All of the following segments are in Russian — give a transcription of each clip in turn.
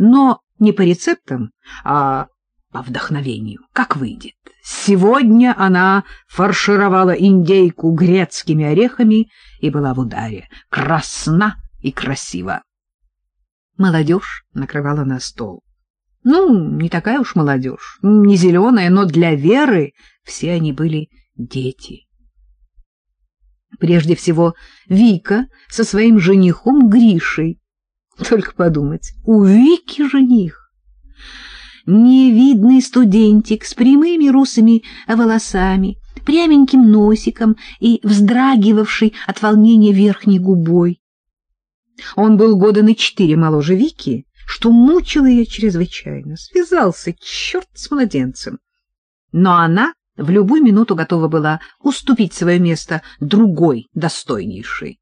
но не по рецептам, а по вдохновению, как выйдет. Сегодня она фаршировала индейку грецкими орехами и была в ударе, красна и красива. Молодежь накрывала на стол. Ну, не такая уж молодежь, не зеленая, но для Веры все они были дети. Прежде всего, Вика со своим женихом Гришей. Только подумать, у Вики жених. Невидный студентик с прямыми русыми волосами, пряменьким носиком и вздрагивавший от волнения верхней губой. Он был года на четыре моложе Вики, что мучило ее чрезвычайно. Связался, черт с младенцем. Но она в любую минуту готова была уступить свое место другой, достойнейшей.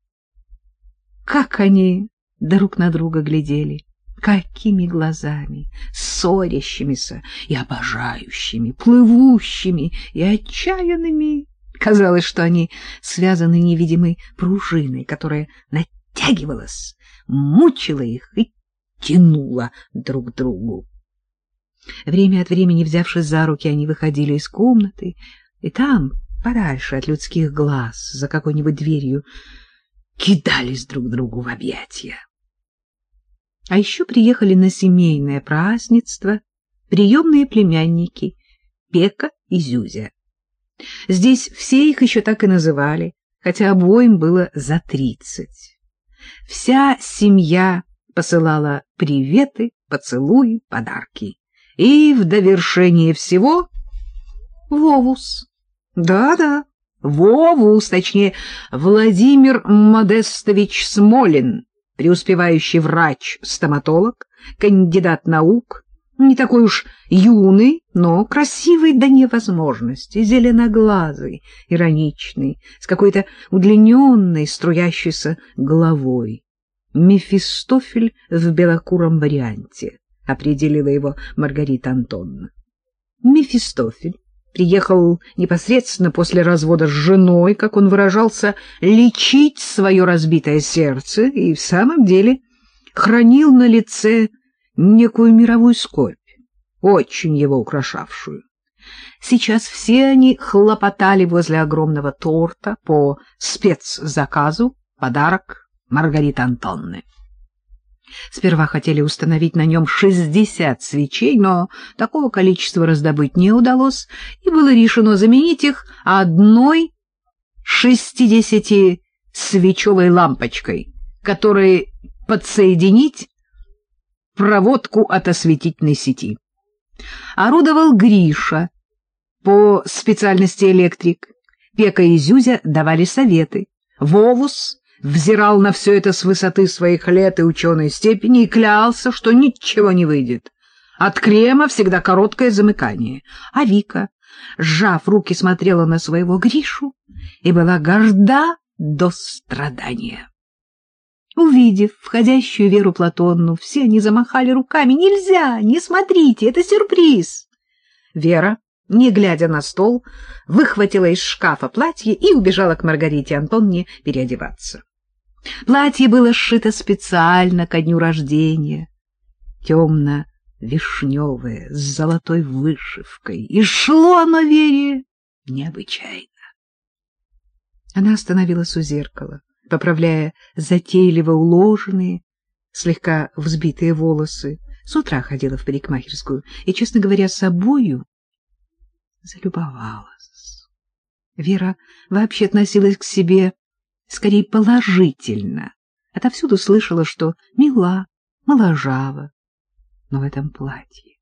Как они друг на друга глядели, какими глазами, ссорящимися и обожающими, плывущими и отчаянными. Казалось, что они связаны невидимой пружиной, которая натягивалась, мучила их и тянула друг к другу. Время от времени, взявшись за руки, они выходили из комнаты, и там, подальше от людских глаз, за какой-нибудь дверью, кидались друг другу в объятия. А еще приехали на семейное празднество приемные племянники Пека и Зюзя. Здесь все их еще так и называли, хотя обоим было за тридцать. Вся семья посылала приветы, поцелуи, подарки. И в довершение всего Вовус. Да-да, Вовус, точнее, Владимир Модестович Смолин, преуспевающий врач-стоматолог, кандидат наук, не такой уж юный, но красивый до невозможности, зеленоглазый, ироничный, с какой-то удлиненной, струящейся головой. Мефистофель в белокуром варианте определила его Маргарита Антоновна. Мефистофель приехал непосредственно после развода с женой, как он выражался, лечить свое разбитое сердце и в самом деле хранил на лице некую мировую скорбь, очень его украшавшую. Сейчас все они хлопотали возле огромного торта по спецзаказу, подарок Маргариты Антонны. Сперва хотели установить на нем шестьдесят свечей, но такого количества раздобыть не удалось, и было решено заменить их одной шестидесяти свечевой лампочкой, которой подсоединить проводку от осветительной сети. Орудовал Гриша по специальности электрик. Пека и Зюзя давали советы. Вовус взирал на все это с высоты своих лет и ученой степени и клялся, что ничего не выйдет. От крема всегда короткое замыкание. А Вика, сжав руки, смотрела на своего Гришу и была горда до страдания. Увидев входящую Веру Платонну, все они замахали руками. «Нельзя! Не смотрите! Это сюрприз!» Вера не глядя на стол, выхватила из шкафа платье и убежала к Маргарите Антонне переодеваться. Платье было сшито специально ко дню рождения, темно-вишневое, с золотой вышивкой, и шло оно Вере необычайно. Она остановилась у зеркала, поправляя затейливо уложенные, слегка взбитые волосы. С утра ходила в парикмахерскую и, честно говоря, собою залюбовалась. Вера вообще относилась к себе скорее положительно. Отовсюду слышала, что мила, моложава, но в этом платье,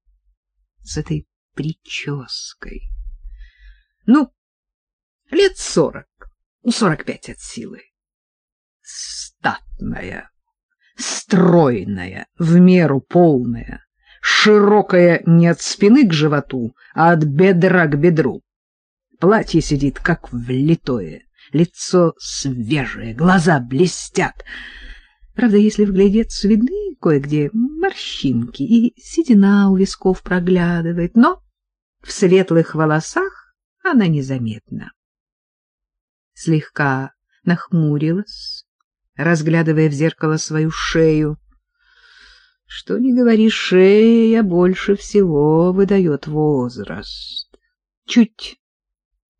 с этой прической. Ну, лет сорок, сорок пять от силы. Статная, стройная, в меру полная, широкая не от спины к животу, а от бедра к бедру. Платье сидит как влитое лицо свежее, глаза блестят. Правда, если вглядеться, видны кое-где морщинки, и седина у висков проглядывает, но в светлых волосах она незаметна. Слегка нахмурилась, разглядывая в зеркало свою шею. Что не говори, шея больше всего выдает возраст. Чуть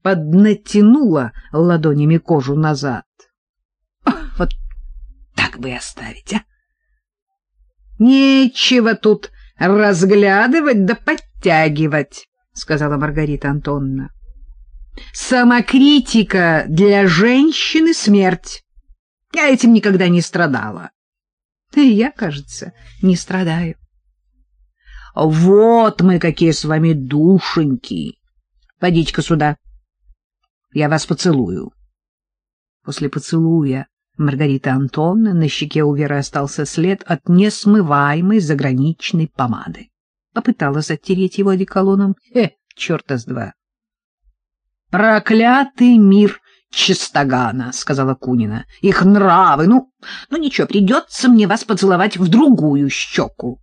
поднатянула ладонями кожу назад. Вот так бы и оставить, а? Нечего тут разглядывать да подтягивать, сказала Маргарита Антоновна. Самокритика для женщины — смерть. Я этим никогда не страдала. И я, кажется, не страдаю. Вот мы какие с вами душеньки. Подите-ка сюда. Я вас поцелую. После поцелуя Маргарита Антоновна на щеке у Веры остался след от несмываемой заграничной помады. Попыталась оттереть его одеколоном. Э, черта с два. Проклятый мир Чистогана, — сказала Кунина. — Их нравы. Ну, ну ничего, придется мне вас поцеловать в другую щеку.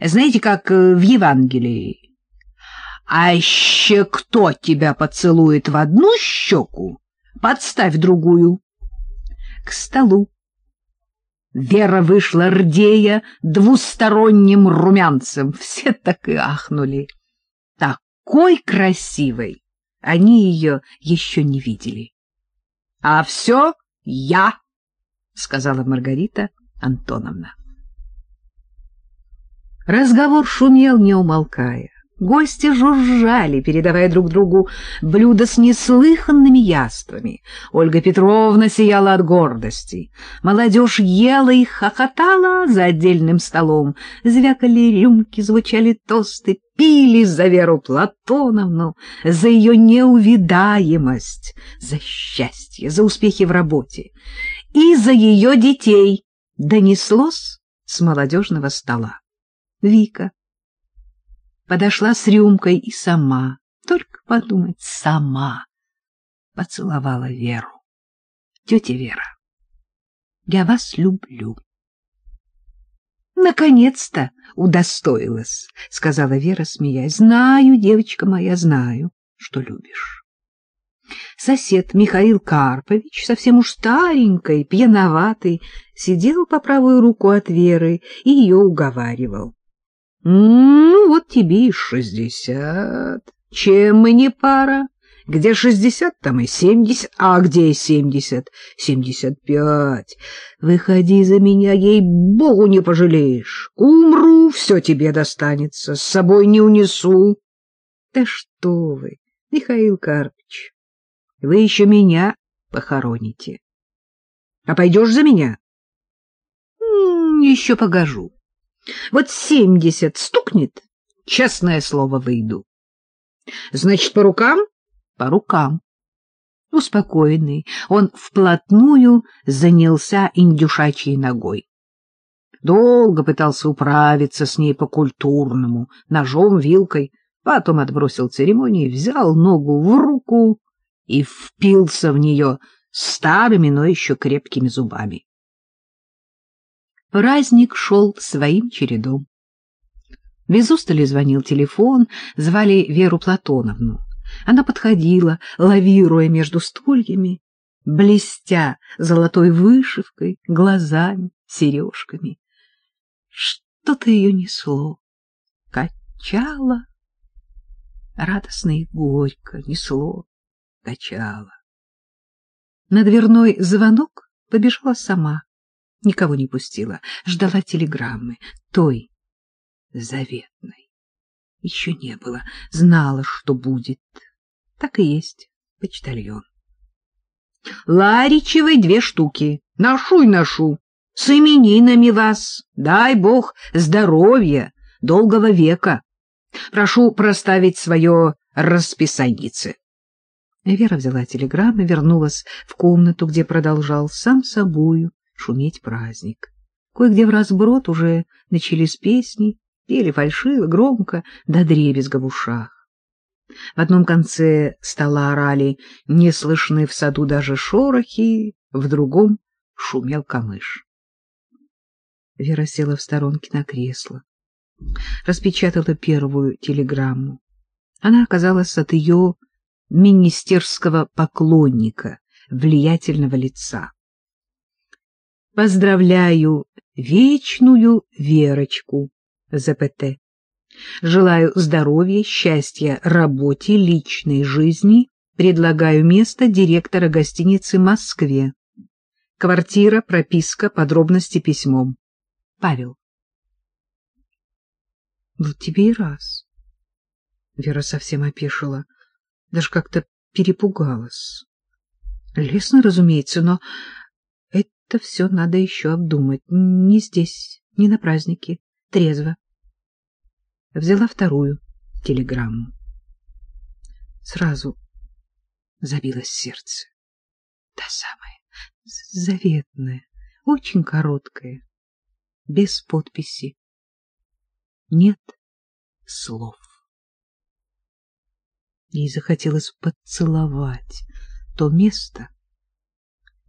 Знаете, как э, в Евангелии. А еще кто тебя поцелует в одну щеку, подставь другую. К столу. Вера вышла рдея двусторонним румянцем. Все так и ахнули. Такой красивой! Они ее еще не видели. — А все я, — сказала Маргарита Антоновна. Разговор шумел, не умолкая. Гости жужжали, передавая друг другу блюда с неслыханными яствами. Ольга Петровна сияла от гордости. Молодежь ела и хохотала за отдельным столом. Звякали рюмки, звучали тосты, пили за Веру Платоновну, за ее неувидаемость, за счастье, за успехи в работе и за ее детей. Донеслось с молодежного стола. Вика подошла с рюмкой и сама, только подумать, сама поцеловала Веру. Тетя Вера, я вас люблю. Наконец-то удостоилась, сказала Вера, смеясь. Знаю, девочка моя, знаю, что любишь. Сосед Михаил Карпович, совсем уж старенький, пьяноватый, сидел по правую руку от Веры и ее уговаривал. Ну, вот тебе и шестьдесят. Чем мы не пара? Где шестьдесят, там и семьдесят. А где семьдесят? Семьдесят пять. Выходи за меня, ей-богу, не пожалеешь. Умру, все тебе достанется, с собой не унесу. Да что вы, Михаил Карпич, вы еще меня похороните. А пойдешь за меня? Еще погожу. Вот семьдесят стукнет, честное слово, выйду. Значит, по рукам? По рукам. Успокоенный, он вплотную занялся индюшачьей ногой. Долго пытался управиться с ней по-культурному, ножом, вилкой, потом отбросил церемонии, взял ногу в руку и впился в нее старыми, но еще крепкими зубами. Праздник шел своим чередом. Без устали звонил телефон, звали Веру Платоновну. Она подходила, лавируя между стульями, блестя золотой вышивкой, глазами, сережками. Что-то ее несло, качало, радостно и горько несло, качало. На дверной звонок побежала сама никого не пустила, ждала телеграммы, той, заветной. Еще не было, знала, что будет. Так и есть, почтальон. Ларичевой две штуки, ношу и ношу, с именинами вас, дай бог здоровья, долгого века. Прошу проставить свое расписанице. Вера взяла телеграмму, вернулась в комнату, где продолжал сам собою шуметь праздник. Кое-где в разброд уже начались песни, пели фальшиво, громко, до дребезга в ушах. В одном конце стола орали «Не слышны в саду даже шорохи», в другом шумел камыш. Вера села в сторонке на кресло, распечатала первую телеграмму. Она оказалась от ее министерского поклонника, влиятельного лица. Поздравляю вечную Верочку, ЗПТ. Желаю здоровья, счастья, работе, личной жизни. Предлагаю место директора гостиницы Москве. Квартира, прописка, подробности письмом. Павел. Вот тебе и раз. Вера совсем опешила, даже как-то перепугалась. Лесно, разумеется, но это все надо еще обдумать. Не здесь, не на празднике, трезво. Взяла вторую телеграмму. Сразу забилось сердце. Та самая, заветная, очень короткая, без подписи. Нет слов. Ей захотелось поцеловать то место,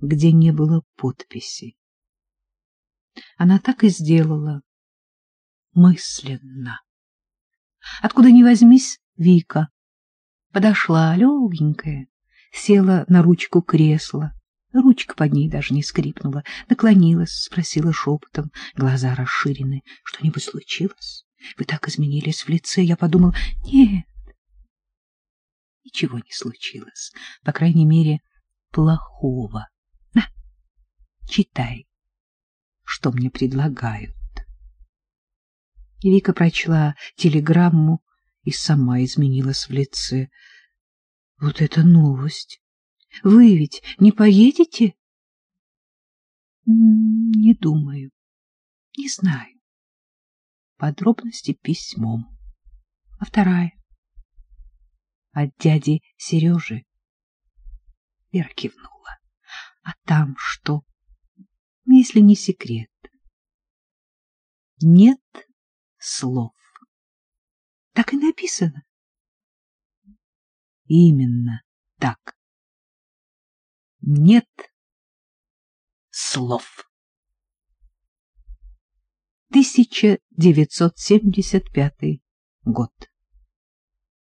где не было подписи. Она так и сделала мысленно. Откуда ни возьмись, Вика подошла, легенькая, села на ручку кресла. Ручка под ней даже не скрипнула, наклонилась, спросила шепотом, глаза расширены. — Что-нибудь случилось? Вы так изменились в лице. Я подумал, нет, ничего не случилось. По крайней мере, плохого. Читай, что мне предлагают. И Вика прочла телеграмму и сама изменилась в лице. Вот это новость! Вы ведь не поедете? Не думаю. Не знаю. Подробности письмом. А вторая? От дяди Сережи. Вера кивнула. А там что? Если не секрет. Нет слов. Так и написано. Именно так. Нет слов. 1975 год.